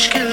aşkı